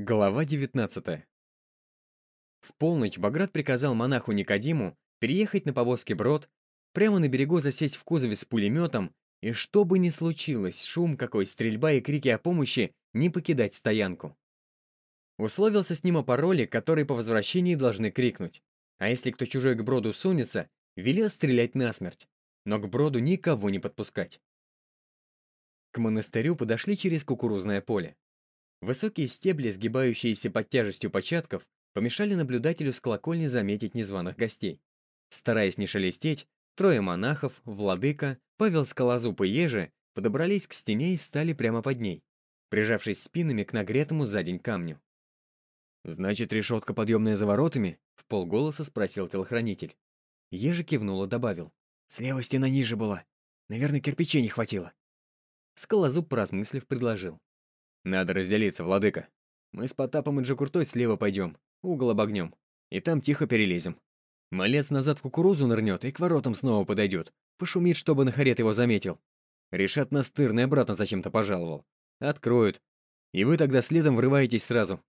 Глава 19 В полночь Баграт приказал монаху Никодиму переехать на повозке брод, прямо на берегу засесть в кузове с пулеметом, и что бы ни случилось, шум какой, стрельба и крики о помощи, не покидать стоянку. Условился с ним о пароле, который по возвращении должны крикнуть. А если кто чужой к броду сунется, велел стрелять насмерть, но к броду никого не подпускать. К монастырю подошли через кукурузное поле. Высокие стебли, сгибающиеся под тяжестью початков, помешали наблюдателю с колокольни заметить незваных гостей. Стараясь не шелестеть, трое монахов, владыка, Павел Скалозуб и Ежи подобрались к стене и стали прямо под ней, прижавшись спинами к нагретому за день камню. «Значит, решетка подъемная за воротами?» — в полголоса спросил телохранитель. Ежи и добавил. «Слева стена ниже была. Наверное, кирпичей не хватило». Скалозуб, поразмыслив, предложил. «Надо разделиться, владыка. Мы с Потапом и Джакуртой слева пойдем, угол обогнем, и там тихо перелезем. Малец назад в кукурузу нырнет и к воротам снова подойдет, пошумит, чтобы Нахарет его заметил. Решат настырный обратно зачем-то пожаловал. Откроют. И вы тогда следом врываетесь сразу».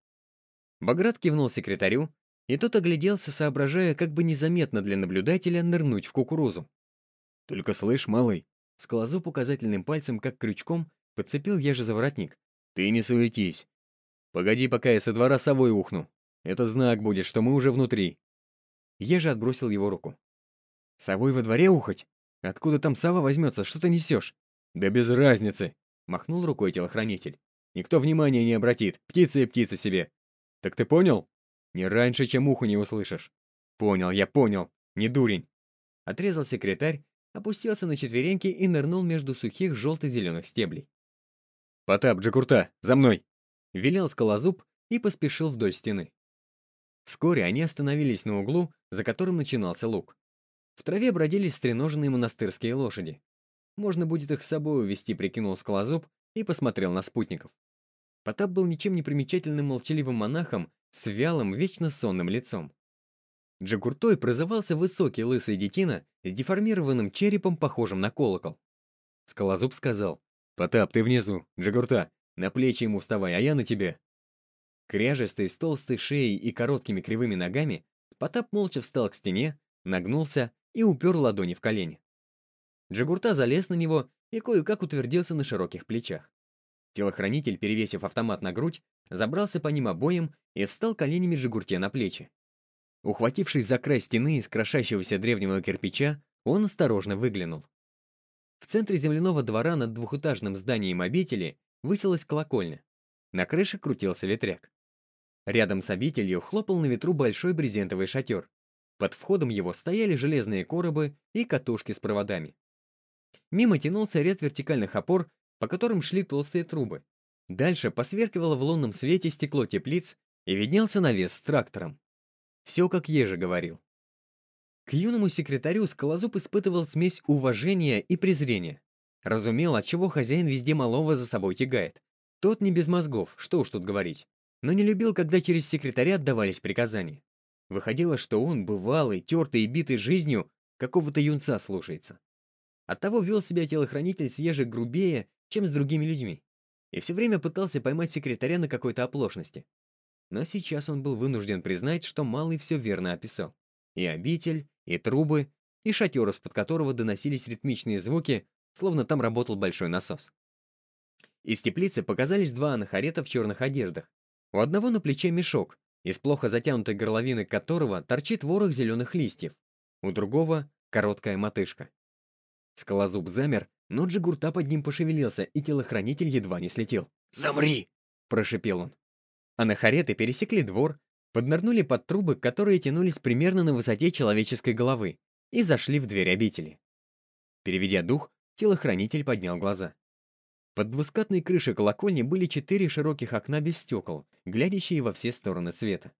Баграт кивнул секретарю, и тот огляделся, соображая, как бы незаметно для наблюдателя нырнуть в кукурузу. «Только слышь, малый», — скалозуб указательным пальцем, как крючком, подцепил еже за воротник. Ты не суетись. Погоди, пока я со двора совой ухну. Это знак будет, что мы уже внутри. Ежи отбросил его руку. Совой во дворе ухать? Откуда там сова возьмется? Что ты несешь? Да без разницы, махнул рукой телохранитель. Никто внимания не обратит. Птица и птица себе. Так ты понял? Не раньше, чем уху не услышишь. Понял, я понял. Не дурень. Отрезал секретарь, опустился на четвереньки и нырнул между сухих желто-зеленых стеблей. «Потап, Джакурта, за мной!» Велел скалозуб и поспешил вдоль стены. Вскоре они остановились на углу, за которым начинался луг. В траве бродили стреноженные монастырские лошади. Можно будет их с собой увести, прикинул скалозуб и посмотрел на спутников. Потап был ничем не примечательным молчаливым монахом с вялым, вечно сонным лицом. Джагуртой прозывался высокий лысый детина с деформированным черепом, похожим на колокол. Скалозуб сказал, «Потап, ты внизу, Джигурта, на плечи ему вставай, а я на тебе». Кряжестый, с толстой шеей и короткими кривыми ногами, Потап молча встал к стене, нагнулся и упер ладони в колени. Джигурта залез на него и кое-как утвердился на широких плечах. Телохранитель, перевесив автомат на грудь, забрался по ним обоим и встал коленями Джигурте на плечи. Ухватившись за край стены из крошащегося древнего кирпича, он осторожно выглянул. В центре земляного двора над двухэтажным зданием обители высилась колокольня. На крыше крутился ветряк. Рядом с обителью хлопал на ветру большой брезентовый шатер. Под входом его стояли железные коробы и катушки с проводами. Мимо тянулся ряд вертикальных опор, по которым шли толстые трубы. Дальше посверкивало в лунном свете стекло теплиц и виднелся навес с трактором. Все, как Ежи говорил. К юному секретарю Скалозуб испытывал смесь уважения и презрения. Разумел, отчего хозяин везде малого за собой тягает. Тот не без мозгов, что уж тут говорить. Но не любил, когда через секретаря отдавались приказания. Выходило, что он, бывалый, тертый и битый жизнью, какого-то юнца слушается. Оттого вел себя телохранитель съеже грубее, чем с другими людьми. И все время пытался поймать секретаря на какой-то оплошности. Но сейчас он был вынужден признать, что Малый все верно описал. И обитель, и трубы, и шатер, из-под которого доносились ритмичные звуки, словно там работал большой насос. Из теплицы показались два анахарета в черных одеждах. У одного на плече мешок, из плохо затянутой горловины которого торчит ворох зеленых листьев. У другого — короткая мотышка. Скалозуб замер, но Джигурта под ним пошевелился, и телохранитель едва не слетел. «Замри!» — прошепел он. Анахареты пересекли двор, поднырнули под трубы, которые тянулись примерно на высоте человеческой головы, и зашли в дверь обители. Переведя дух, телохранитель поднял глаза. Под двускатной крышей колокольни были четыре широких окна без стекол, глядящие во все стороны света.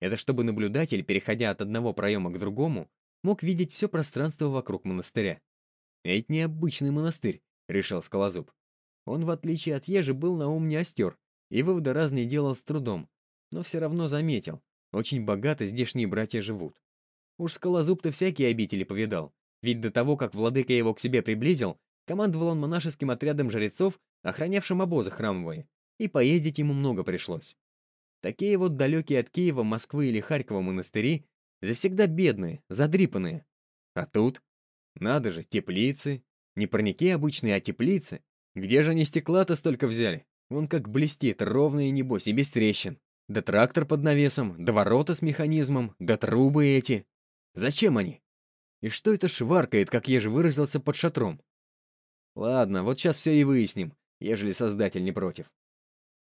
Это чтобы наблюдатель, переходя от одного проема к другому, мог видеть все пространство вокруг монастыря. «Это необычный монастырь», — решил Скалозуб. Он, в отличие от Ежи, был на ум не остер, и выводы разные делал с трудом, но все равно заметил. Очень богато здешние братья живут. Уж скалозуб-то всякие обители повидал. Ведь до того, как владыка его к себе приблизил, командовал он монашеским отрядом жрецов, охранявшим обозы храмовые, и поездить ему много пришлось. Такие вот далекие от Киева, Москвы или Харькова монастыри завсегда бедные, задрипанные. А тут, надо же, теплицы. Не парники обычные, а теплицы. Где же они стекла-то столько взяли? Вон как блестит, ровно и небось, и без трещин. Да трактор под навесом, да ворота с механизмом, да трубы эти. Зачем они? И что это шваркает, как я же выразился, под шатром? Ладно, вот сейчас все и выясним, ежели создатель не против.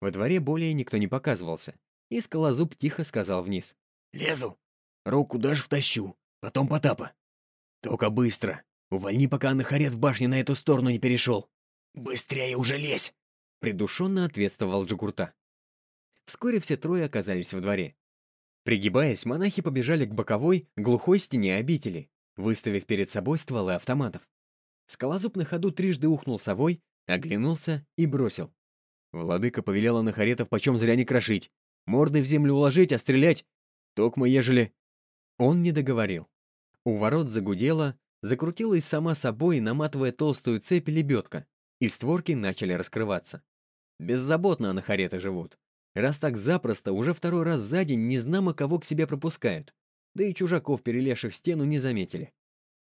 Во дворе более никто не показывался, и скалозуб тихо сказал вниз. «Лезу. Руку даже втащу. Потом Потапа. Только быстро. Увольни, пока Анахарет в башне на эту сторону не перешел. Быстрее уже лезь!» Придушенно ответствовал Джигурта. Вскоре все трое оказались во дворе. Пригибаясь, монахи побежали к боковой, глухой стене обители, выставив перед собой стволы автоматов. Скалозуб на ходу трижды ухнул совой, оглянулся и бросил. Владыка повелела Нахаретов почем зря не крошить. Мордой в землю уложить, а стрелять — токмо ежели... Он не договорил. У ворот загудело, закрутилась сама собой, наматывая толстую цепь лебедка, и створки начали раскрываться. Беззаботно анахареты живут. Раз так запросто, уже второй раз за день незнамо кого к себе пропускают. Да и чужаков, перелезших стену, не заметили.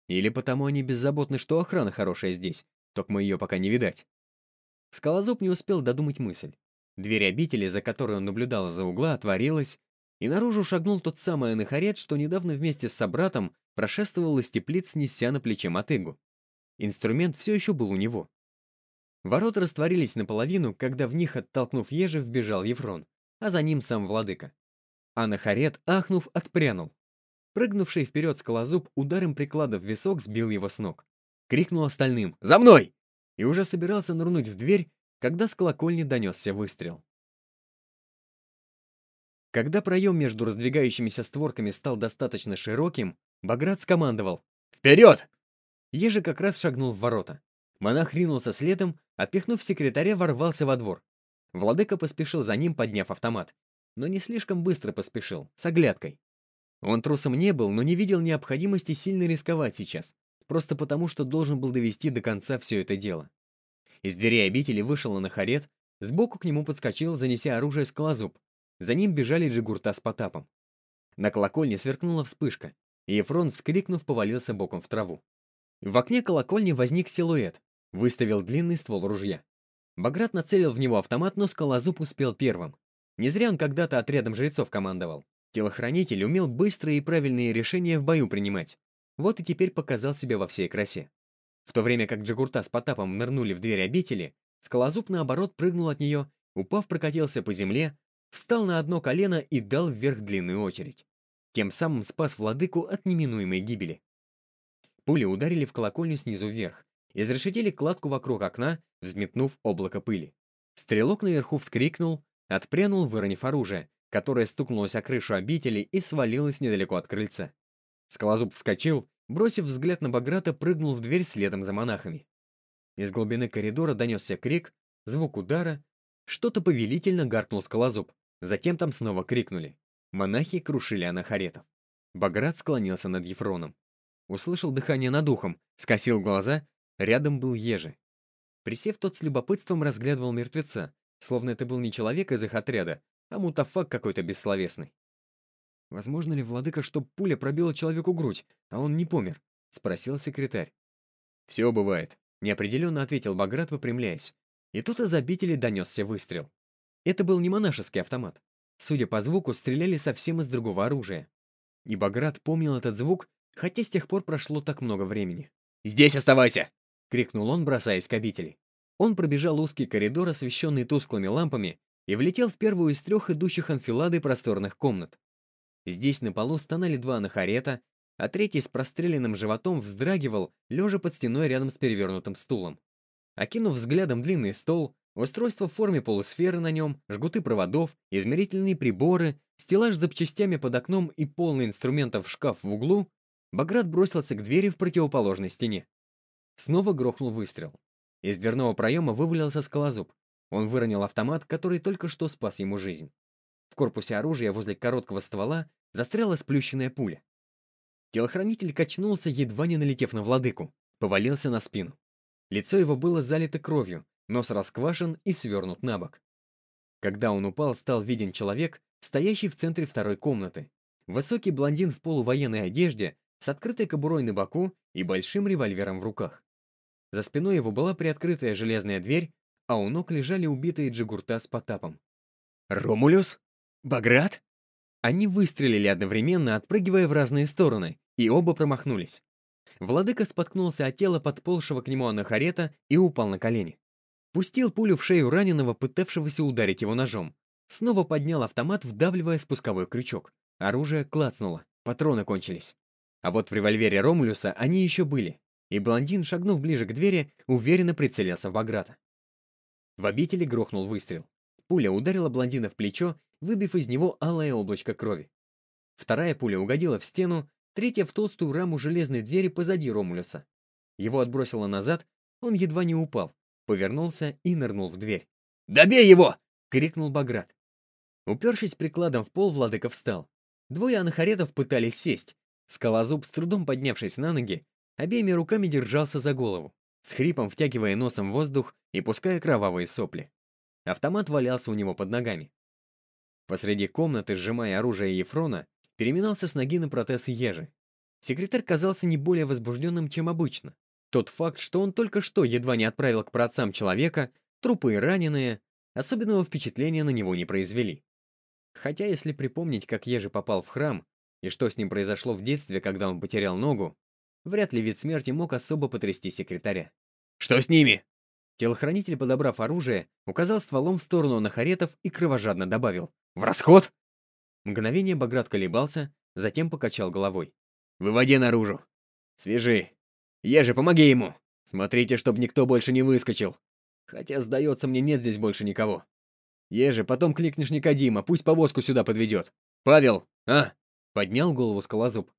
Или потому они беззаботны, что охрана хорошая здесь, только мы ее пока не видать. Скалозуб не успел додумать мысль. Дверь обители, за которой он наблюдал за угла, отворилась, и наружу шагнул тот самый анахарет, что недавно вместе с собратом прошествовал из теплиц, неся на плече мотыгу. Инструмент все еще был у него. Ворота растворились наполовину, когда в них, оттолкнув ежи, вбежал Ефрон, а за ним сам владыка. А Нахарет, ахнув, отпрянул. Прыгнувший вперед скалозуб ударом приклада в висок сбил его с ног. Крикнул остальным «За мной!» и уже собирался нырнуть в дверь, когда с колокольни донесся выстрел. Когда проем между раздвигающимися створками стал достаточно широким, Баграт скомандовал «Вперед!» Ежи как раз шагнул в ворота. Монах ринулся следом, отпихнув секретаря, ворвался во двор. Владыка поспешил за ним, подняв автомат. Но не слишком быстро поспешил, с оглядкой. Он трусом не был, но не видел необходимости сильно рисковать сейчас, просто потому, что должен был довести до конца все это дело. Из двери обители вышел Анахарет, сбоку к нему подскочил, занеся оружие скалозуб. За ним бежали Джигурта с Потапом. На колокольне сверкнула вспышка, и Ефрон, вскрикнув, повалился боком в траву. В окне колокольни возник силуэт, выставил длинный ствол ружья. Баграт нацелил в него автомат, но скалозуб успел первым. Не зря он когда-то отрядом жрецов командовал. Телохранитель умел быстрые и правильные решения в бою принимать. Вот и теперь показал себя во всей красе. В то время как Джигурта с Потапом нырнули в дверь обители, Скалозуб, наоборот, прыгнул от нее, упав, прокатился по земле, встал на одно колено и дал вверх длинную очередь. Тем самым спас владыку от неминуемой гибели. Пули ударили в колокольню снизу вверх, изрешетили кладку вокруг окна, взметнув облако пыли. Стрелок наверху вскрикнул, отпрянул, выронив оружие, которое стукнулось о крышу обители и свалилось недалеко от крыльца. Скалозуб вскочил, бросив взгляд на Баграта, прыгнул в дверь следом за монахами. Из глубины коридора донесся крик, звук удара, что-то повелительно гаркнул Скалозуб, затем там снова крикнули. Монахи крушили анахаретов. Баграт склонился над Ефроном. Услышал дыхание над ухом, скосил глаза, рядом был Ежи. Присев, тот с любопытством разглядывал мертвеца, словно это был не человек из их отряда, а мутафак какой-то бессловесный. «Возможно ли, владыка, что пуля пробила человеку грудь, а он не помер?» — спросил секретарь. «Все бывает», — неопределенно ответил Баграт, выпрямляясь. И тут из обители донесся выстрел. Это был не монашеский автомат. Судя по звуку, стреляли совсем из другого оружия. И Баграт помнил этот звук, хотя с тех пор прошло так много времени. «Здесь оставайся!» — крикнул он, бросаясь к обители. Он пробежал узкий коридор, освещенный тусклыми лампами, и влетел в первую из трех идущих анфилады просторных комнат. Здесь на полу стонали два анахарета, а третий с простреленным животом вздрагивал, лежа под стеной рядом с перевернутым стулом. Окинув взглядом длинный стол, устройство в форме полусферы на нем, жгуты проводов, измерительные приборы, стеллаж с запчастями под окном и полный инструментов шкаф в углу, Баграт бросился к двери в противоположной стене. Снова грохнул выстрел. Из дверного проема вывалился скалозуб. Он выронил автомат, который только что спас ему жизнь. В корпусе оружия возле короткого ствола застряла сплющенная пуля. Телохранитель качнулся, едва не налетев на владыку, повалился на спину. Лицо его было залито кровью, нос расквашен и свернут на бок. Когда он упал, стал виден человек, стоящий в центре второй комнаты. Высокий блондин в полувоенной одежде, с открытой кобурой на боку и большим револьвером в руках. За спиной его была приоткрытая железная дверь, а у ног лежали убитые Джигурта с Потапом. «Ромулюс? Баграт?» Они выстрелили одновременно, отпрыгивая в разные стороны, и оба промахнулись. Владыка споткнулся от тела подползшего к нему анахарета и упал на колени. Пустил пулю в шею раненого, пытавшегося ударить его ножом. Снова поднял автомат, вдавливая спусковой крючок. Оружие клацнуло, патроны кончились. А вот в револьвере Ромулюса они еще были, и блондин, шагнув ближе к двери, уверенно прицелился в Баграта. В обители грохнул выстрел. Пуля ударила блондина в плечо, выбив из него алое облачко крови. Вторая пуля угодила в стену, третья в толстую раму железной двери позади Ромулюса. Его отбросило назад, он едва не упал, повернулся и нырнул в дверь. «Добей его!» — крикнул Баграт. Упершись прикладом в пол, Владыка встал. Двое анахаретов пытались сесть. Скалозуб, с трудом поднявшись на ноги, обеими руками держался за голову, с хрипом втягивая носом воздух и пуская кровавые сопли. Автомат валялся у него под ногами. Посреди комнаты, сжимая оружие Ефрона, переминался с ноги на протез ежи. Секретарь казался не более возбужденным, чем обычно. Тот факт, что он только что едва не отправил к праотцам человека, трупы и раненые, особенного впечатления на него не произвели. Хотя, если припомнить, как Ежи попал в храм, и что с ним произошло в детстве, когда он потерял ногу, вряд ли вид смерти мог особо потрясти секретаря. «Что с ними?» Телохранитель, подобрав оружие, указал стволом в сторону нахаретов и кровожадно добавил. «В расход!» Мгновение Баграт колебался, затем покачал головой. «Выводи наружу. Свяжи. Ежи, помоги ему. Смотрите, чтобы никто больше не выскочил. Хотя, сдается мне, нет здесь больше никого. Ежи, потом кликнешь Никодима, пусть повозку сюда подведет. Павел, а?» Поднял голову скалозуб.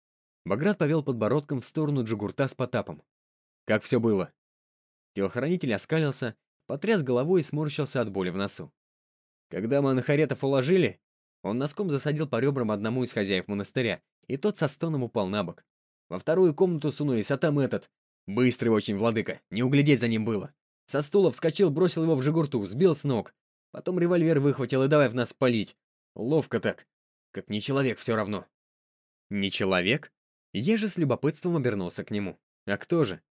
Баграт повел подбородком в сторону Джигурта с Потапом. «Как все было?» Телохранитель оскалился, потряс головой и сморщился от боли в носу. Когда мы Анахаретов уложили, он носком засадил по ребрам одному из хозяев монастыря, и тот со стоном упал на бок. Во вторую комнату сунулись, а там этот. Быстрый очень владыка, не углядеть за ним было. Со стула вскочил, бросил его в жигурту, сбил с ног. Потом револьвер выхватил и давай в нас палить. Ловко так. Как не человек все равно. Не человек? Еже с любопытством обернулся к нему. А кто же?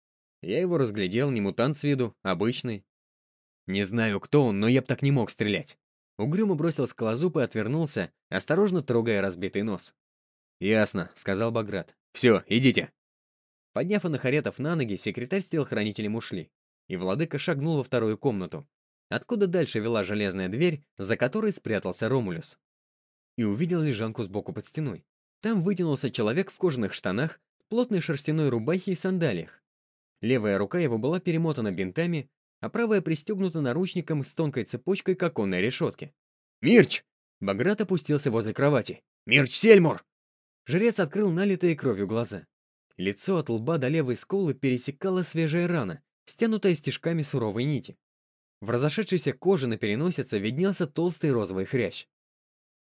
Я его разглядел, не мутант с виду, обычный. Не знаю, кто он, но я б так не мог стрелять. Угрюмо бросил скалозуб и отвернулся, осторожно трогая разбитый нос. «Ясно», — сказал Баграт. «Все, идите». Подняв анахаретов на ноги, секретарь с телохранителем ушли, и владыка шагнул во вторую комнату, откуда дальше вела железная дверь, за которой спрятался Ромулюс. И увидел лежанку сбоку под стеной. Там вытянулся человек в кожаных штанах, плотной шерстяной рубахе и сандалиях. Левая рука его была перемотана бинтами, а правая пристегнута наручником с тонкой цепочкой к оконной решетке. «Мирч!» Баграт опустился возле кровати. «Мирч Сельмур!» Жрец открыл налитые кровью глаза. Лицо от лба до левой скулы пересекала свежая рана, стянутая стежками суровой нити. В разошедшейся коже на переносице виднелся толстый розовый хрящ.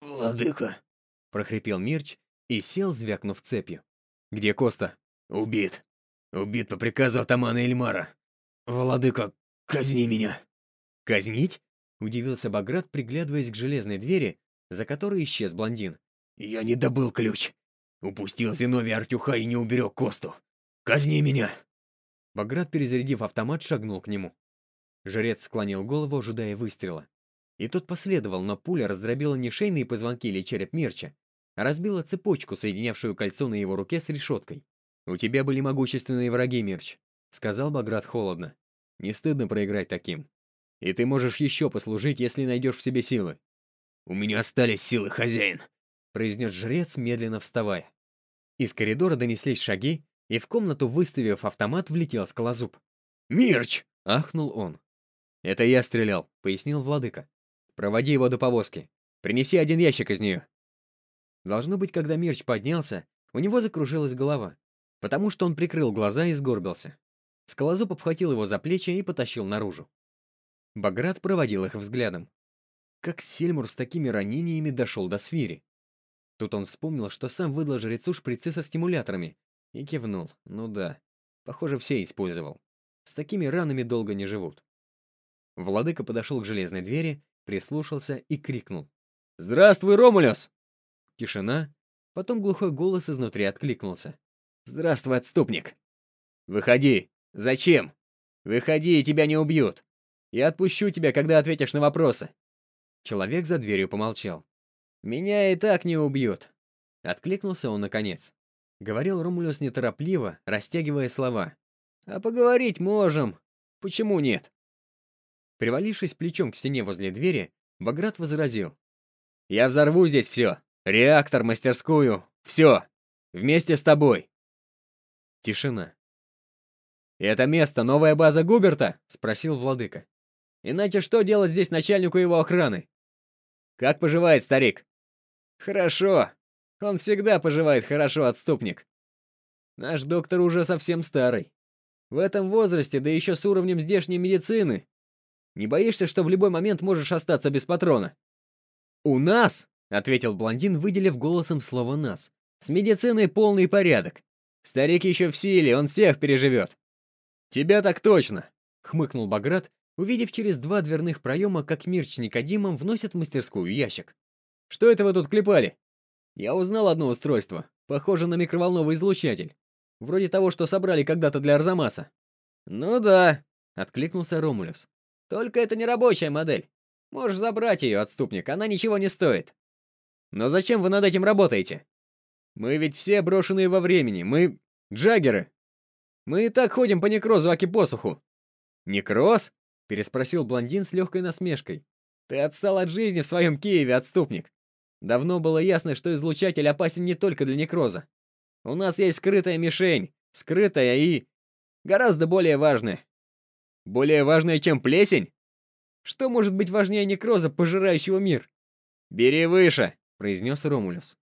«Владыка!» — прохрипел Мирч и сел, звякнув цепью. «Где Коста?» «Убит. Убит по приказу атамана Эльмара. Владыка, казни меня!» «Казнить?» — удивился Баграт, приглядываясь к железной двери, за которой исчез блондин. «Я не добыл ключ. Упустил Зиновий Артюха и не уберег Косту. Казни меня!» Баграт, перезарядив автомат, шагнул к нему. Жрец склонил голову, ожидая выстрела. И тот последовал, но пуля раздробила не шейные позвонки или череп Мерча, а разбила цепочку, соединявшую кольцо на его руке с решеткой. «У тебя были могущественные враги, Мерч», — сказал Баграт холодно. «Не стыдно проиграть таким. И ты можешь еще послужить, если найдешь в себе силы». «У меня остались силы, хозяин», — произнес жрец, медленно вставая. Из коридора донеслись шаги, и в комнату, выставив автомат, влетел скалозуб. «Мирч!» — ахнул он. «Это я стрелял», — пояснил владыка. «Проводи его до повозки. Принеси один ящик из нее». Должно быть, когда Мирч поднялся, у него закружилась голова, потому что он прикрыл глаза и сгорбился. Скалозуб обхватил его за плечи и потащил наружу. Баграт проводил их взглядом. Как Сельмур с такими ранениями дошел до свири? Тут он вспомнил, что сам выдал жрецу шприцы со стимуляторами, и кивнул. Ну да, похоже, все использовал. С такими ранами долго не живут. Владыка подошел к железной двери прислушался и крикнул. «Здравствуй, Ромулюс!» Тишина, потом глухой голос изнутри откликнулся. «Здравствуй, отступник!» «Выходи! Зачем? Выходи, и тебя не убьют! Я отпущу тебя, когда ответишь на вопросы!» Человек за дверью помолчал. «Меня и так не убьют!» Откликнулся он наконец. Говорил Ромулюс неторопливо, растягивая слова. «А поговорить можем. Почему нет?» Привалившись плечом к стене возле двери, Баграт возразил. «Я взорву здесь все. Реактор, мастерскую. Все. Вместе с тобой». Тишина. «Это место — новая база Губерта?» — спросил владыка. «Иначе что делать здесь начальнику его охраны?» «Как поживает старик?» «Хорошо. Он всегда поживает хорошо, отступник. Наш доктор уже совсем старый. В этом возрасте, да еще с уровнем здешней медицины. Не боишься, что в любой момент можешь остаться без патрона?» «У нас», — ответил блондин, выделив голосом слово «нас», — «с медициной полный порядок. Старик еще в силе, он всех переживет». «Тебя так точно», — хмыкнул Баграт, увидев через два дверных проема, как Мирч с Никодимом вносят в мастерскую ящик. «Что это вы тут клепали?» «Я узнал одно устройство, похоже на микроволновый излучатель. Вроде того, что собрали когда-то для Арзамаса». «Ну да», — откликнулся Ромулюс. «Только это не рабочая модель. Можешь забрать ее, отступник, она ничего не стоит». «Но зачем вы над этим работаете?» «Мы ведь все брошенные во времени, мы джаггеры. Мы и так ходим по некрозу Аки-посуху». «Некроз?» — переспросил блондин с легкой насмешкой. «Ты отстал от жизни в своем Киеве, отступник. Давно было ясно, что излучатель опасен не только для некроза. У нас есть скрытая мишень, скрытая и... гораздо более важная. Более важная, чем плесень? Что может быть важнее некроза, пожирающего мир? «Бери выше», — произнес Ромулюс.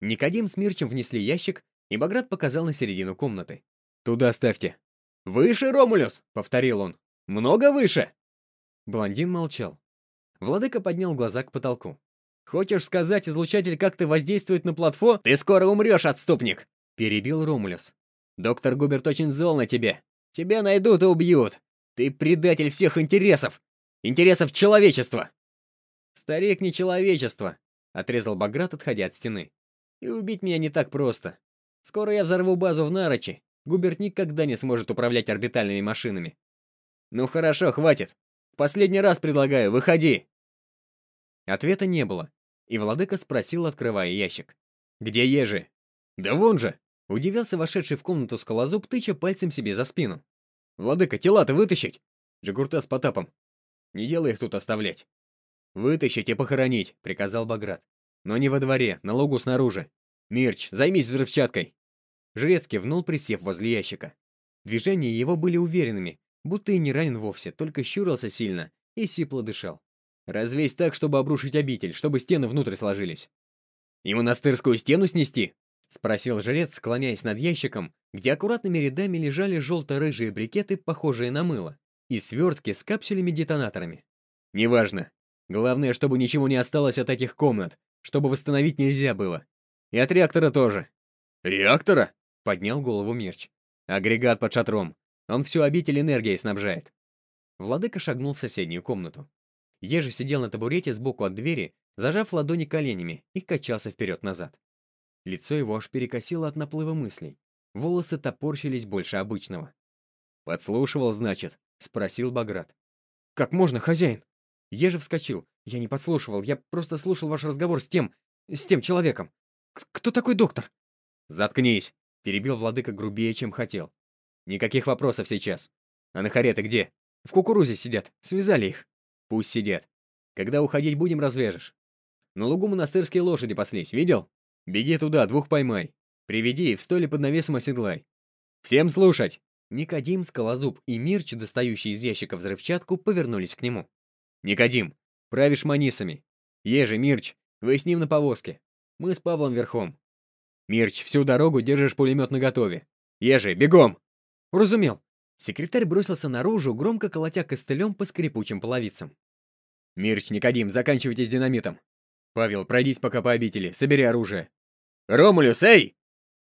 Никодим с Мирчем внесли ящик, и Баграт показал на середину комнаты. «Туда ставьте». «Выше, Ромулюс!» — повторил он. «Много выше!» Блондин молчал. Владыка поднял глаза к потолку. «Хочешь сказать, излучатель как-то воздействует на платфо? Ты скоро умрешь, отступник!» Перебил Ромулюс. «Доктор Губерт очень зол на тебя. Тебя найдут и убьют. Ты предатель всех интересов. Интересов человечества!» «Старик не человечество», — отрезал Баграт, отходя от стены. «И убить меня не так просто. Скоро я взорву базу в Нарочи. Губерт никогда не сможет управлять орбитальными машинами. Ну хорошо, хватит. Последний раз предлагаю, выходи!» Ответа не было, и владыка спросил, открывая ящик. «Где ежи?» «Да вон же!» — удивился вошедший в комнату скалозуб, тыча пальцем себе за спину. «Владыка, тела-то вытащить!» Джигурта с Потапом. «Не делай их тут оставлять!» «Вытащить и похоронить», — приказал Баграт. «Но не во дворе, на лугу снаружи. Мирч, займись взрывчаткой!» Жрец кивнул, присев возле ящика. Движения его были уверенными, будто и не ранен вовсе, только щурился сильно и сипло дышал. Развесь так, чтобы обрушить обитель, чтобы стены внутрь сложились. «И монастырскую стену снести?» — спросил жрец, склоняясь над ящиком, где аккуратными рядами лежали желто-рыжие брикеты, похожие на мыло, и свертки с капсулями-детонаторами. «Неважно. Главное, чтобы ничего не осталось от таких комнат, чтобы восстановить нельзя было. И от реактора тоже». «Реактора?» — поднял голову Мерч. «Агрегат под шатром. Он всю обитель энергией снабжает». Владыка шагнул в соседнюю комнату. Ежи сидел на табурете сбоку от двери, зажав ладони коленями, и качался вперед-назад. Лицо его аж перекосило от наплыва мыслей. Волосы топорщились больше обычного. «Подслушивал, значит?» — спросил Баграт. «Как можно, хозяин?» Ежи вскочил. «Я не подслушивал, я просто слушал ваш разговор с тем... с тем человеком. Кто такой доктор?» «Заткнись!» — перебил владыка грубее, чем хотел. «Никаких вопросов сейчас. А на хареты где?» «В кукурузе сидят. Связали их». Пусть сидят. Когда уходить будем, развяжешь. На лугу монастырские лошади паслись, видел? Беги туда, двух поймай. Приведи и в столе под навесом оседлай. Всем слушать!» Никодим, Скалозуб и Мирч, достающие из ящика взрывчатку, повернулись к нему. «Никодим, правишь манисами. Ежи, Мирч, вы с ним на повозке. Мы с Павлом верхом. Мирч, всю дорогу держишь пулемет наготове. Ежи, бегом!» «Уразумел!» Секретарь бросился наружу, громко колотя костылем по скрипучим половицам. «Мирч, Никодим, заканчивайте с динамитом. Павел, пройдись пока по обители, собери оружие. Ромулюс, эй!»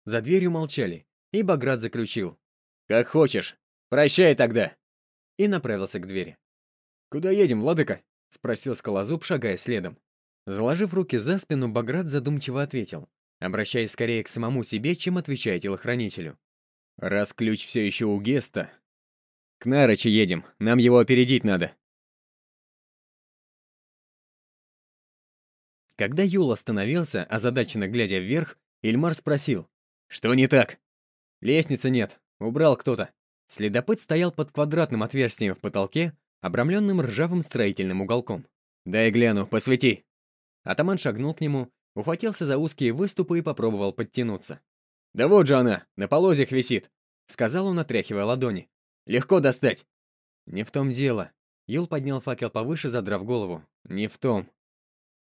За дверью молчали, и Баграт заключил. «Как хочешь. Прощай тогда!» И направился к двери. «Куда едем, владыка?» — спросил Скалозуб, шагая следом. Заложив руки за спину, Баграт задумчиво ответил, обращаясь скорее к самому себе, чем отвечая телохранителю. «Раз ключ все еще у Геста...» «К Нарычу едем, нам его опередить надо». Когда Юл остановился, озадаченно глядя вверх, Ильмар спросил. «Что не так?» «Лестницы нет. Убрал кто-то». Следопыт стоял под квадратным отверстием в потолке, обрамленным ржавым строительным уголком. «Дай гляну, посвети!» Атаман шагнул к нему, ухватился за узкие выступы и попробовал подтянуться. «Да вот же она, на полозьях висит!» — сказал он, отряхивая ладони. «Легко достать!» «Не в том дело». Юл поднял факел повыше, задрав голову. «Не в том».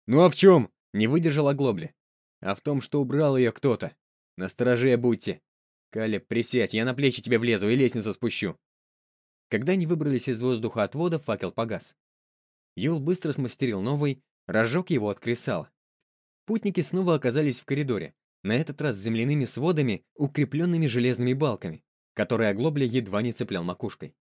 «Ну а в чем?» — не выдержал оглобли. «А в том, что убрал ее кто-то. Настороже будьте. Калеб, присядь, я на плечи тебе влезу и лестницу спущу». Когда они выбрались из воздуха отвода, факел погас. Юл быстро смастерил новый, разжег его от кресала. Путники снова оказались в коридоре, на этот раз с земляными сводами, укрепленными железными балками, которые оглобля едва не цеплял макушкой.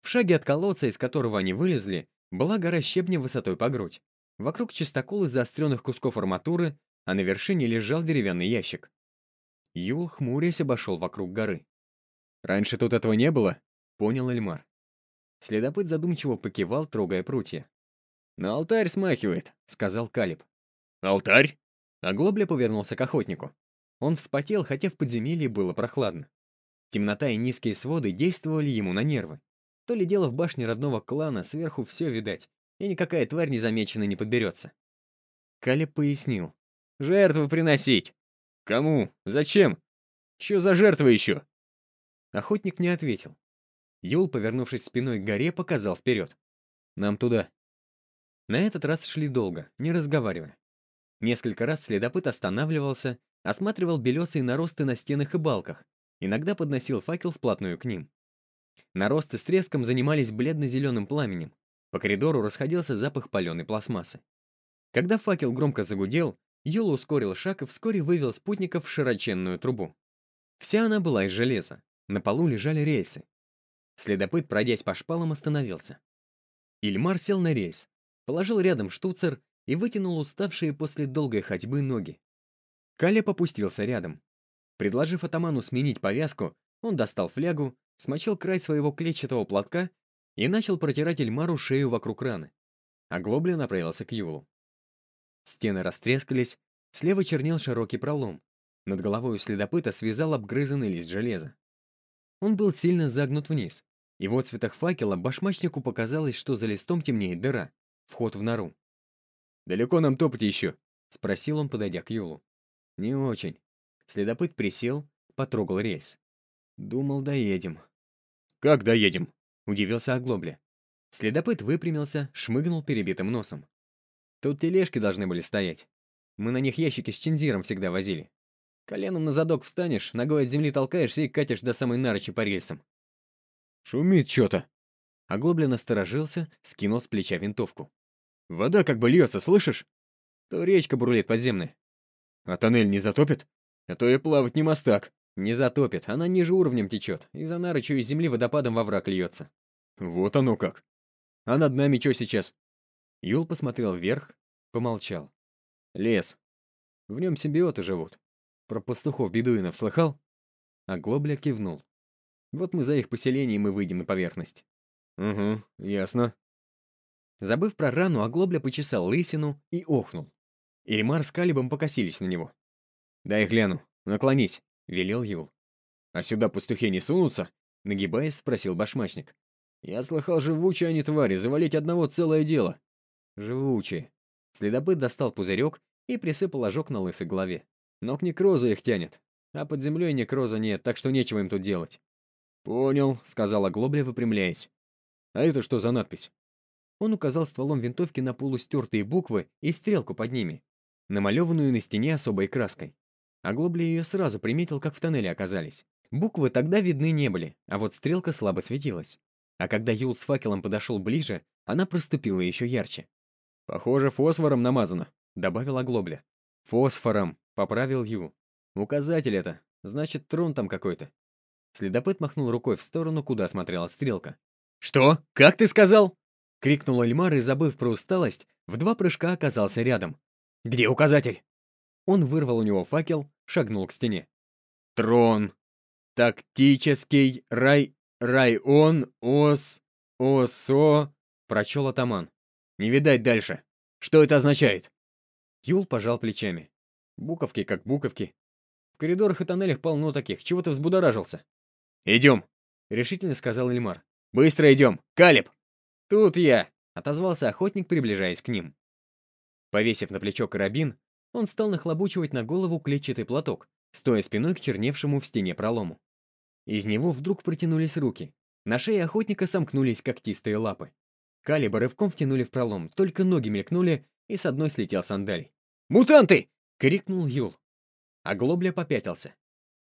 В шаге от колодца, из которого они вылезли, была гора щебня высотой по грудь. Вокруг чистокол из заостренных кусков арматуры, а на вершине лежал деревянный ящик. Юл, хмурясь, обошел вокруг горы. «Раньше тут этого не было?» — понял Эльмар. Следопыт задумчиво покивал, трогая прутья. «На алтарь смахивает», — сказал Калиб. «Алтарь?» Оглобля повернулся к охотнику. Он вспотел, хотя в подземелье было прохладно. Темнота и низкие своды действовали ему на нервы. То ли дело в башне родного клана, сверху все видать, и никакая тварь незамеченно не подберется. Калиб пояснил. «Жертву приносить!» «Кому? Зачем? Че за жертва еще?» Охотник не ответил. Юл, повернувшись спиной к горе, показал вперед. «Нам туда». На этот раз шли долго, не разговаривая. Несколько раз следопыт останавливался, осматривал белесые наросты на стенах и балках, иногда подносил факел вплотную к ним. Наросты с треском занимались бледно-зеленым пламенем, по коридору расходился запах паленой пластмассы. Когда факел громко загудел, Юл ускорил шаг и вскоре вывел спутников в широченную трубу. Вся она была из железа, на полу лежали рельсы, Следопыт, пройдясь по шпалам, остановился. Ильмар сел на рельс, положил рядом штуцер и вытянул уставшие после долгой ходьбы ноги. Калеб опустился рядом. Предложив атаману сменить повязку, он достал флягу, смочил край своего клетчатого платка и начал протирать Эльмару шею вокруг раны. А Глобля направился к Юлу. Стены растрескались, слева чернел широкий пролом. Над головой у следопыта связал обгрызанный лист железа. Он был сильно загнут вниз, и в отцветах факела башмачнику показалось, что за листом темнеет дыра, вход в нору. «Далеко нам топать еще?» — спросил он, подойдя к Юлу. «Не очень». Следопыт присел, потрогал рельс. «Думал, доедем». «Как доедем?» — удивился Оглобля. Следопыт выпрямился, шмыгнул перебитым носом. «Тут тележки должны были стоять. Мы на них ящики с чинзиром всегда возили. Коленом на задок встанешь, ногой от земли толкаешься и катишь до самой нарочи по рельсам. «Шумит что-то!» Оглоблен насторожился, скинул с плеча винтовку. «Вода как бы льется, слышишь? То речка бурлит подземная. А тоннель не затопит? А то и плавать не мостак. Не затопит, она ниже уровнем течет, и за нарочью из земли водопадом во враг льется. Вот оно как. А над нами что сейчас? Юл посмотрел вверх, помолчал. Лес. В нем симбиоты живут. Про пастухов-бедуинов слыхал? А Глобля кивнул. Вот мы за их поселением и выйдем на поверхность. Угу, ясно. Забыв про рану, Оглобля почесал лысину и охнул. Ильмар с Калибом покосились на него. «Дай гляну, наклонись», — велел Юл. «А сюда пастухи не сунутся?» — нагибаясь, спросил башмачник. «Я слыхал, живучие они твари, завалить одного целое дело». «Живучие». Следопыт достал пузырек и присыпал ожог на лысой голове. Но к некрозу их тянет, а под землей некроза нет, так что нечего им тут делать. «Понял», — сказала Глобля, выпрямляясь. «А это что за надпись?» Он указал стволом винтовки на полустертые буквы и стрелку под ними, намалеванную на стене особой краской. А Глобля ее сразу приметил, как в тоннеле оказались. Буквы тогда видны не были, а вот стрелка слабо светилась. А когда Юл с факелом подошел ближе, она проступила еще ярче. «Похоже, фосфором намазано», — добавила Глобля. «Фосфором», — поправил Юл. «Указатель это. Значит, трон там какой-то. Следопыт махнул рукой в сторону, куда смотрела стрелка. «Что? Как ты сказал?» — крикнул Эльмар и, забыв про усталость, в два прыжка оказался рядом. «Где указатель?» Он вырвал у него факел, шагнул к стене. «Трон. Тактический рай... район ос... осо...» — прочел атаман. «Не видать дальше. Что это означает?» Юл пожал плечами. Буковки как буковки. В коридорах и тоннелях полно таких. Чего ты взбудоражился? «Идем», — решительно сказал Эльмар. «Быстро идем! Калиб!» «Тут я!» — отозвался охотник, приближаясь к ним. Повесив на плечо карабин, он стал нахлобучивать на голову клетчатый платок, стоя спиной к черневшему в стене пролому. Из него вдруг протянулись руки. На шее охотника сомкнулись когтистые лапы. Калиба рывком втянули в пролом, только ноги мелькнули, и с одной слетел сандалий. «Мутанты!» — крикнул Юл. А Глобля попятился.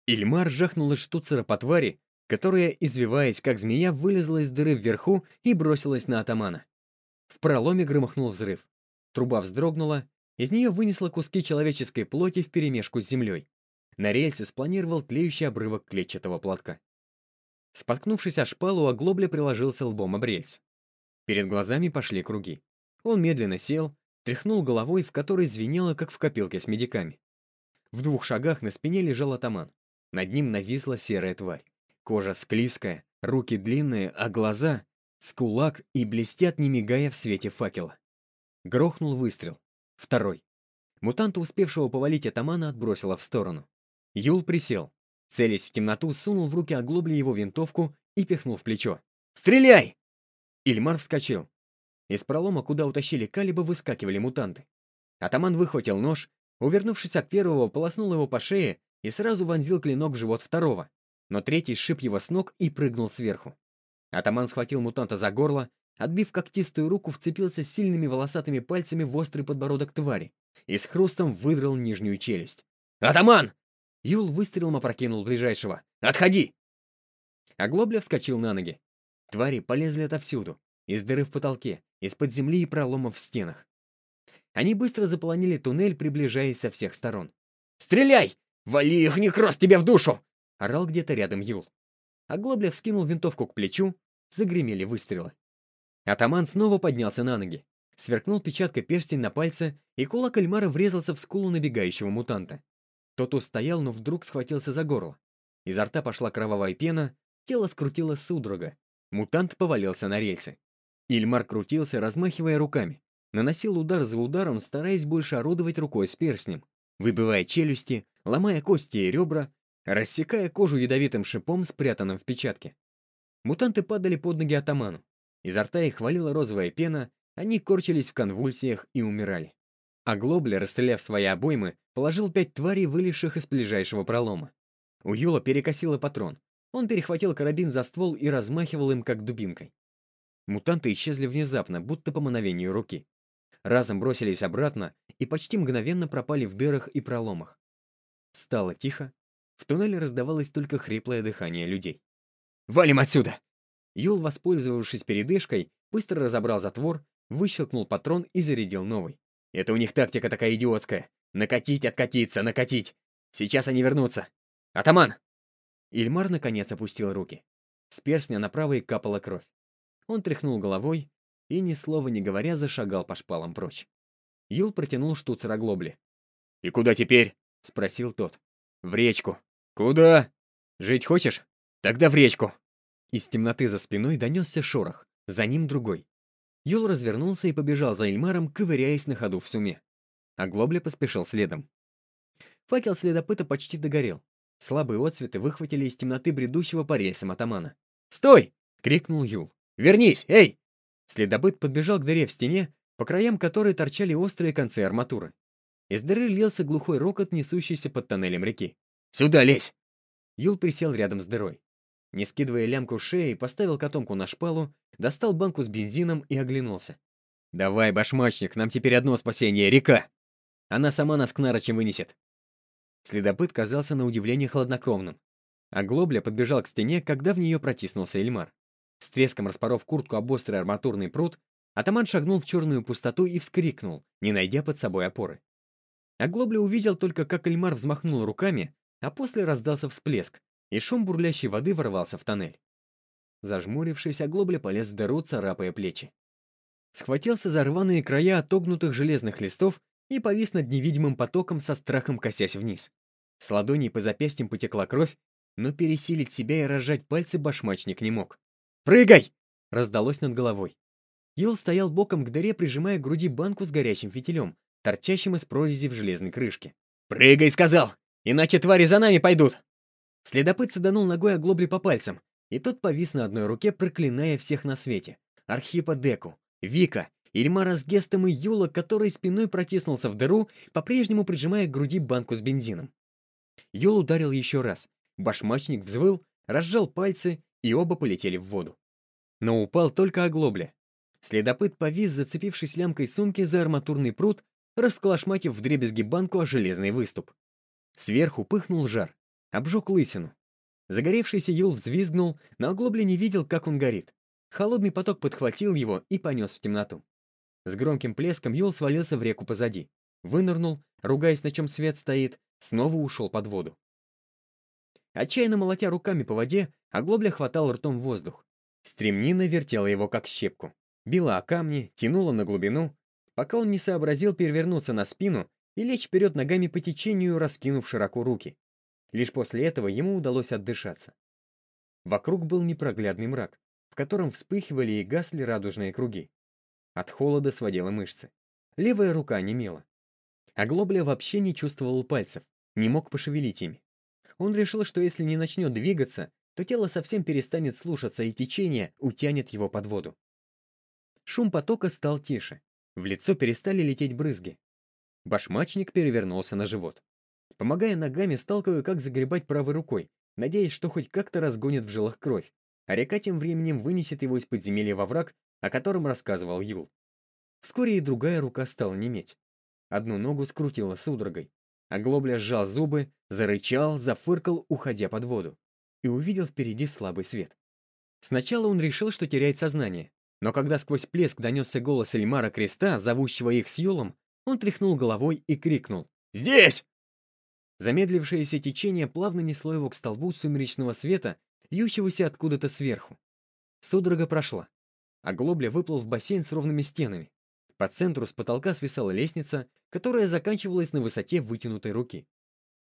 Ильмар жахнул из штуцера по твари, которая, извиваясь как змея, вылезла из дыры вверху и бросилась на атамана. В проломе громыхнул взрыв. Труба вздрогнула, из нее вынесло куски человеческой плоти вперемешку с землей. На рельсе спланировал тлеющий обрывок клетчатого платка. Споткнувшись о шпалу, оглобля приложился лбом об рельс. Перед глазами пошли круги. Он медленно сел, тряхнул головой, в которой звенело, как в копилке с медиками. В двух шагах на спине лежал атаман. Над ним нависла серая тварь. Кожа склизкая, руки длинные, а глаза с кулак и блестят, не мигая в свете факела. Грохнул выстрел. Второй. Мутанта, успевшего повалить атамана, отбросило в сторону. Юл присел. Целясь в темноту, сунул в руки оглобли его винтовку и пихнул в плечо. «Стреляй!» Ильмар вскочил. Из пролома, куда утащили Калиба, выскакивали мутанты. Атаман выхватил нож, увернувшись от первого, полоснул его по шее и сразу вонзил клинок в живот второго, но третий сшиб его с ног и прыгнул сверху. Атаман схватил мутанта за горло, Отбив когтистую руку, вцепился сильными волосатыми пальцами в острый подбородок твари и с хрустом выдрал нижнюю челюсть. «Атаман!» Юл выстрелом опрокинул ближайшего. «Отходи!» Оглобля вскочил на ноги. Твари полезли отовсюду, из дыры в потолке, из-под земли и проломов в стенах. Они быстро заполонили туннель, приближаясь со всех сторон. «Стреляй! Вали их, некроз тебе в душу!» — орал где-то рядом Юл. Оглобля вскинул винтовку к плечу, загремели выстрелы. Атаман снова поднялся на ноги. Сверкнул печаткой перстень на пальце, и кулак Эльмара врезался в скулу набегающего мутанта. Тот устоял, но вдруг схватился за горло. Изо рта пошла кровавая пена, тело скрутило судорога. Мутант повалился на рельсы. Ильмар крутился, размахивая руками. Наносил удар за ударом, стараясь больше орудовать рукой с перстнем, выбивая челюсти, ломая кости и ребра, рассекая кожу ядовитым шипом, спрятанным в печатке. Мутанты падали под ноги атаману. Изо рта их валила розовая пена, они корчились в конвульсиях и умирали. А Глобля, расстреляв свои обоймы, положил пять тварей, вылезших из ближайшего пролома. У Юла перекосило патрон. Он перехватил карабин за ствол и размахивал им, как дубинкой. Мутанты исчезли внезапно, будто по мановению руки. Разом бросились обратно и почти мгновенно пропали в дырах и проломах. Стало тихо. В туннеле раздавалось только хриплое дыхание людей. «Валим отсюда!» Юл, воспользовавшись передышкой, быстро разобрал затвор, выщелкнул патрон и зарядил новый. Это у них тактика такая идиотская. Накатить, откатиться, накатить. Сейчас они вернутся. Атаман! Ильмар наконец опустил руки. С перстня на правой капала кровь. Он тряхнул головой и, ни слова не говоря, зашагал по шпалам прочь. Юл протянул штуцер оглобли. «И куда теперь?» — спросил тот. «В речку». «Куда?» «Жить хочешь? Тогда в речку». Из темноты за спиной донесся шорох, за ним другой. Юл развернулся и побежал за Эльмаром, ковыряясь на ходу в суме. А Глобля поспешил следом. Факел следопыта почти догорел. Слабые отцветы выхватили из темноты бредущего по рельсам атамана. «Стой!» — крикнул Юл. «Вернись! Эй!» Следопыт подбежал к дыре в стене, по краям которой торчали острые концы арматуры. Из дыры лился глухой рокот, несущийся под тоннелем реки. «Сюда лезь!» Юл присел рядом с дырой. Не скидывая лямку шеи, поставил котомку на шпалу, достал банку с бензином и оглянулся. «Давай, башмачник, нам теперь одно спасение — река! Она сама нас к нарочам вынесет!» Следопыт казался на удивление хладнокровным. А Глобля подбежал к стене, когда в нее протиснулся Эльмар. С треском распоров куртку об острый арматурный пруд, атаман шагнул в черную пустоту и вскрикнул, не найдя под собой опоры. А Глобля увидел только, как Эльмар взмахнул руками, а после раздался всплеск, и шум бурлящей воды ворвался в тоннель. Зажмурившись, оглобля полез в дыру, царапая плечи. схватился за рваные края отогнутых железных листов и повис над невидимым потоком со страхом косясь вниз. С ладоней по запястьям потекла кровь, но пересилить себя и разжать пальцы башмачник не мог. «Прыгай!» — раздалось над головой. Юл стоял боком к дыре, прижимая к груди банку с горячим фитилем, торчащим из прорези в железной крышке. «Прыгай!» — сказал! «Иначе твари за нами пойдут!» Следопыт саданул ногой оглобли по пальцам, и тот повис на одной руке, проклиная всех на свете. Архипа Деку, Вика, Ильмара с Гестом и Юла, который спиной протиснулся в дыру, по-прежнему прижимая к груди банку с бензином. Юл ударил еще раз. Башмачник взвыл, разжал пальцы, и оба полетели в воду. Но упал только оглобля. Следопыт повис, зацепившись лямкой сумки за арматурный пруд, расколошматив вдребезги банку о железный выступ. Сверху пыхнул жар, обжег лысину. Загоревшийся Юл взвизгнул, но оглобля не видел, как он горит. Холодный поток подхватил его и понес в темноту. С громким плеском Юл свалился в реку позади. Вынырнул, ругаясь, на чем свет стоит, снова ушел под воду. Отчаянно молотя руками по воде, оглобля хватал ртом воздух. Стремнина вертела его как щепку. Била о камни, тянула на глубину, пока он не сообразил перевернуться на спину и лечь вперед ногами по течению, раскинув широко руки. Лишь после этого ему удалось отдышаться. Вокруг был непроглядный мрак, в котором вспыхивали и гасли радужные круги. От холода сводила мышцы. Левая рука немела. Оглобля вообще не чувствовал пальцев, не мог пошевелить ими. Он решил, что если не начнет двигаться, то тело совсем перестанет слушаться, и течение утянет его под воду. Шум потока стал тише. В лицо перестали лететь брызги. Башмачник перевернулся на живот. Помогая ногами, сталкиваю, как загребать правой рукой, надеясь, что хоть как-то разгонит в жилах кровь, а река тем временем вынесет его из подземелья во враг, о котором рассказывал Юл. Вскоре и другая рука стала неметь. Одну ногу скрутила судорогой. Оглобля сжал зубы, зарычал, зафыркал, уходя под воду, и увидел впереди слабый свет. Сначала он решил, что теряет сознание, но когда сквозь плеск донесся голос Эльмара Креста, зовущего их с Юлом, он тряхнул головой и крикнул «Здесь!». Замедлившееся течение плавно несло его к столбу сумеречного света, льющегося откуда-то сверху. Судорога прошла. а Глобля выплыл в бассейн с ровными стенами. По центру с потолка свисала лестница, которая заканчивалась на высоте вытянутой руки.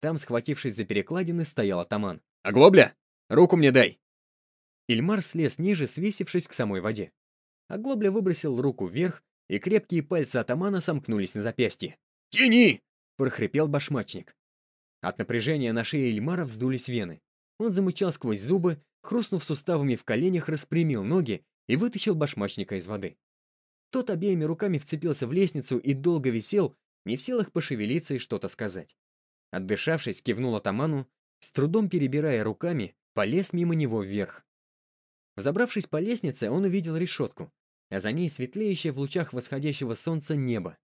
Там, схватившись за перекладины, стоял атаман. «Оглобля! Руку мне дай!» Ильмар слез ниже, свесившись к самой воде. Оглобля выбросил руку вверх, и крепкие пальцы атамана сомкнулись на запястье. «Тяни!» — прохрипел башмачник. От напряжения на шее Ильмара вздулись вены. Он замычал сквозь зубы, хрустнув суставами в коленях, распрямил ноги и вытащил башмачника из воды. Тот обеими руками вцепился в лестницу и долго висел, не в силах пошевелиться и что-то сказать. Отдышавшись, кивнул атаману, с трудом перебирая руками, полез мимо него вверх. Взобравшись по лестнице, он увидел решетку, а за ней светлеющее в лучах восходящего солнца небо.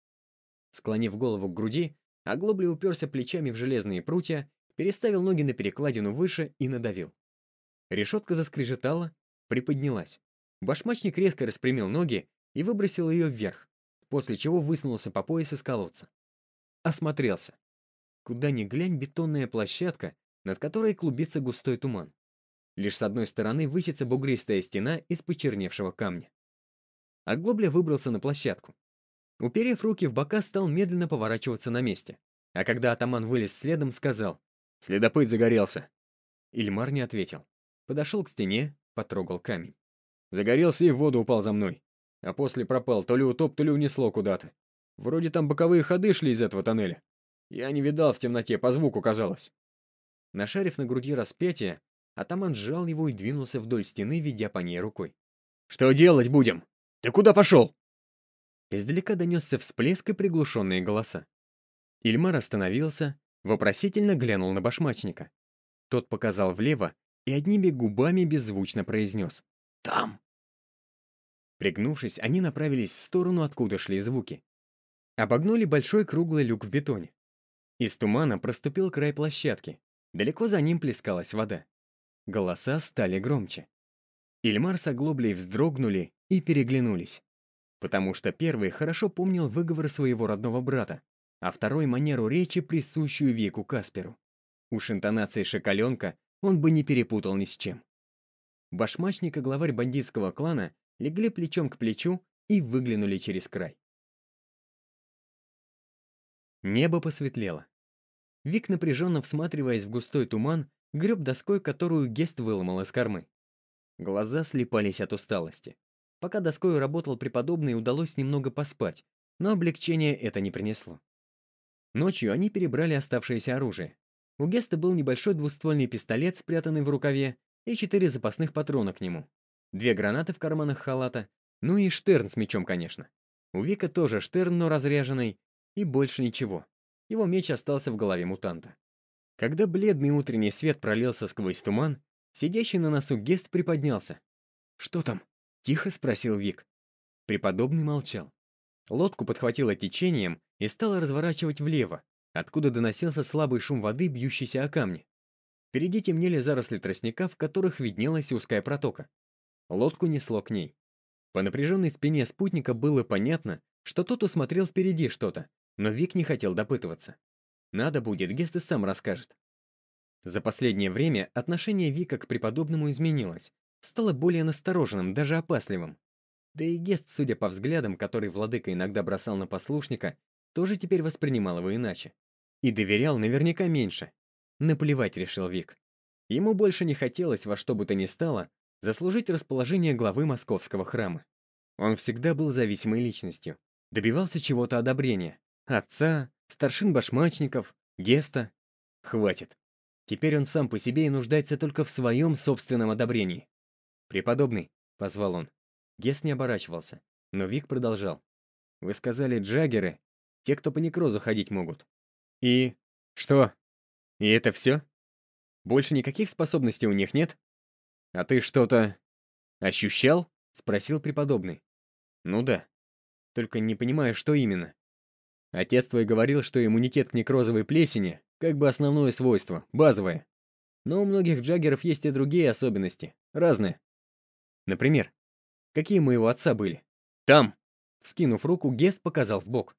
Склонив голову к груди, Оглобли уперся плечами в железные прутья, переставил ноги на перекладину выше и надавил. Решетка заскрежетала, приподнялась. Башмачник резко распрямил ноги и выбросил ее вверх, после чего высунулся по пояс из колодца. Осмотрелся. Куда ни глянь, бетонная площадка, над которой клубится густой туман. Лишь с одной стороны высится бугристая стена из почерневшего камня. Оглобля выбрался на площадку. Уперев руки в бока, стал медленно поворачиваться на месте. А когда атаман вылез следом, сказал «Следопыт загорелся». Ильмар не ответил. Подошел к стене, потрогал камень. Загорелся и в воду упал за мной. А после пропал, то ли утоп, то ли унесло куда-то. Вроде там боковые ходы шли из этого тоннеля. Я не видал в темноте, по звуку казалось. Нашарив на груди распятие, атаман сжал его и двинулся вдоль стены, ведя по ней рукой. «Что делать будем? Ты куда пошел?» Издалека донесся всплеск и приглушенные голоса. Ильмар остановился, вопросительно глянул на башмачника. Тот показал влево и одними губами беззвучно произнес «Там!». Пригнувшись, они направились в сторону, откуда шли звуки. Обогнули большой круглый люк в бетоне. Из тумана проступил край площадки. Далеко за ним плескалась вода. Голоса стали громче. Ильмар с оглоблей вздрогнули и переглянулись потому что первый хорошо помнил выговор своего родного брата, а второй — манеру речи, присущую веку Касперу. Уж интонации шоколенка он бы не перепутал ни с чем. Башмачник и главарь бандитского клана легли плечом к плечу, и выглянули через край. Небо посветлело. Вик, напряженно всматриваясь в густой туман, греб доской, которую Гест выломал из кормы. Глаза слепались от усталости. Пока доской работал преподобный, удалось немного поспать, но облегчение это не принесло. Ночью они перебрали оставшееся оружие. У Геста был небольшой двуствольный пистолет, спрятанный в рукаве, и четыре запасных патрона к нему. Две гранаты в карманах халата, ну и Штерн с мечом, конечно. У Вика тоже Штерн, но разряженный, и больше ничего. Его меч остался в голове мутанта. Когда бледный утренний свет пролился сквозь туман, сидящий на носу Гест приподнялся. «Что там?» — тихо спросил Вик. Преподобный молчал. Лодку подхватило течением и стало разворачивать влево, откуда доносился слабый шум воды, бьющийся о камни. Впереди темнели заросли тростника, в которых виднелась узкая протока. Лодку несло к ней. По напряженной спине спутника было понятно, что тот усмотрел впереди что-то, но Вик не хотел допытываться. Надо будет, Гест и сам расскажет. За последнее время отношение Вика к преподобному изменилось, стало более настороженным, даже опасливым. Да и Гест, судя по взглядам, которые владыка иногда бросал на послушника, тоже теперь воспринимал его иначе. И доверял наверняка меньше. Наплевать, решил Вик. Ему больше не хотелось во что бы то ни стало заслужить расположение главы московского храма. Он всегда был зависимой личностью, добивался чего-то одобрения. Отца, старшин башмачников, Геста. Хватит. Теперь он сам по себе и нуждается только в своем собственном одобрении. «Преподобный», — позвал он. Гест не оборачивался, но Вик продолжал. «Вы сказали, джаггеры те, кто по некрозу ходить могут. И... что? И это все? Больше никаких способностей у них нет? А ты что-то... ощущал? Спросил преподобный. Ну да. Только не понимаю, что именно. Отец твой говорил, что иммунитет к некрозовой плесени как бы основное свойство, базовое. Но у многих джаггеров есть и другие особенности, разные. Например, какие моего отца были? Там! Вскинув руку, Гест показал в бок.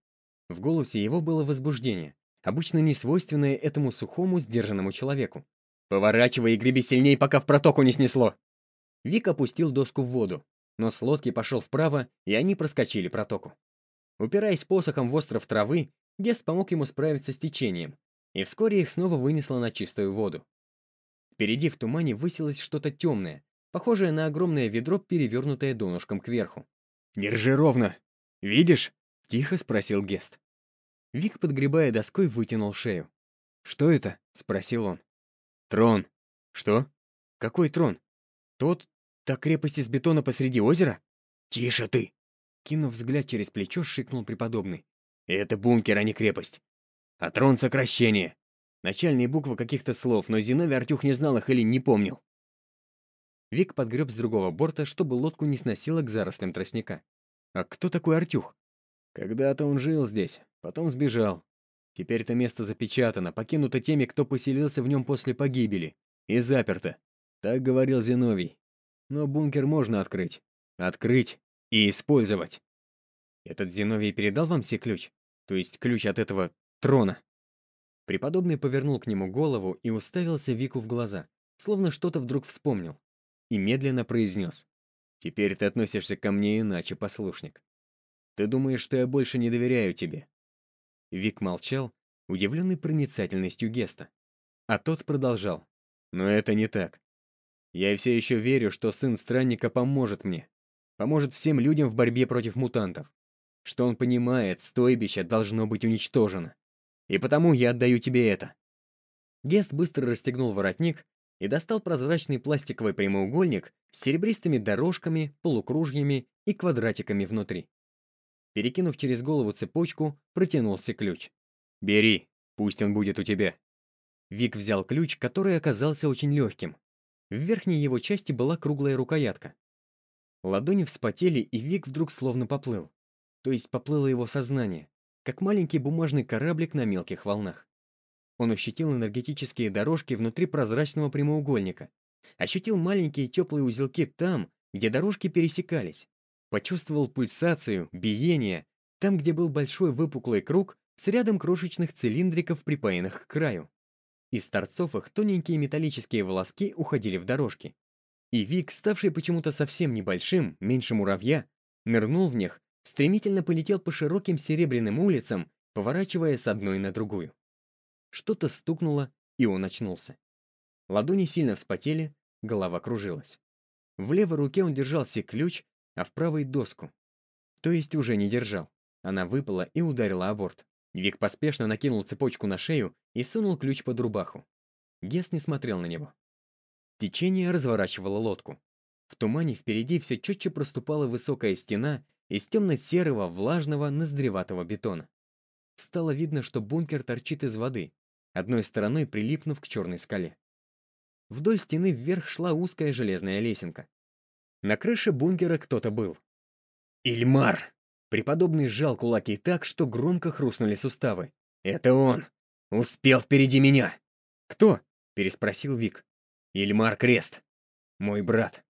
В голосе его было возбуждение, обычно не свойственное этому сухому, сдержанному человеку. «Поворачивай и греби сильней, пока в протоку не снесло!» Вик опустил доску в воду, но с лодки пошел вправо, и они проскочили протоку. Упираясь посохом в остров травы, Гест помог ему справиться с течением, и вскоре их снова вынесло на чистую воду. Впереди в тумане высилось что-то темное, похожее на огромное ведро, перевернутое донышком кверху. «Держи ровно! Видишь?» Тихо спросил Гест. Вик, подгребая доской, вытянул шею. «Что это?» — спросил он. «Трон». «Что? Какой трон? Тот? Та крепость из бетона посреди озера?» «Тише ты!» Кинув взгляд через плечо, шикнул преподобный. «Это бункер, а не крепость. А трон — сокращение. Начальные буквы каких-то слов, но Зиновий Артюх не знал их или не помнил». Вик подгреб с другого борта, чтобы лодку не сносило к зарослям тростника. «А кто такой Артюх?» Когда-то он жил здесь, потом сбежал. Теперь это место запечатано, покинуто теми, кто поселился в нем после погибели. И заперто. Так говорил Зиновий. Но бункер можно открыть. Открыть и использовать. Этот Зиновий передал вам все ключ? То есть ключ от этого трона? Преподобный повернул к нему голову и уставился Вику в глаза, словно что-то вдруг вспомнил. И медленно произнес. «Теперь ты относишься ко мне иначе, послушник. Ты думаешь, что я больше не доверяю тебе?» Вик молчал, удивленный проницательностью Геста. А тот продолжал. «Но это не так. Я все еще верю, что сын странника поможет мне. Поможет всем людям в борьбе против мутантов. Что он понимает, стойбище должно быть уничтожено. И потому я отдаю тебе это». Гест быстро расстегнул воротник и достал прозрачный пластиковый прямоугольник с серебристыми дорожками, полукружьями и квадратиками внутри. Перекинув через голову цепочку, протянулся ключ. «Бери, пусть он будет у тебя». Вик взял ключ, который оказался очень легким. В верхней его части была круглая рукоятка. Ладони вспотели, и Вик вдруг словно поплыл. То есть поплыло его сознание, как маленький бумажный кораблик на мелких волнах. Он ощутил энергетические дорожки внутри прозрачного прямоугольника, ощутил маленькие теплые узелки там, где дорожки пересекались, Почувствовал пульсацию, биение, там, где был большой выпуклый круг с рядом крошечных цилиндриков, припаянных к краю. Из торцов их тоненькие металлические волоски уходили в дорожки. И Вик, ставший почему-то совсем небольшим, меньше муравья, нырнул в них, стремительно полетел по широким серебряным улицам, поворачивая с одной на другую. Что-то стукнуло, и он очнулся. Ладони сильно вспотели, голова кружилась. В левой руке он держал ключ, а в правой — доску. То есть уже не держал. Она выпала и ударила о борт. Вик поспешно накинул цепочку на шею и сунул ключ под рубаху. Гес не смотрел на него. Течение разворачивало лодку. В тумане впереди все четче проступала высокая стена из темно-серого, влажного, ноздреватого бетона. Стало видно, что бункер торчит из воды, одной стороной прилипнув к черной скале. Вдоль стены вверх шла узкая железная лесенка. На крыше бункера кто-то был. «Ильмар!» Преподобный сжал кулаки так, что громко хрустнули суставы. «Это он! Успел впереди меня!» «Кто?» — переспросил Вик. «Ильмар Крест. Мой брат».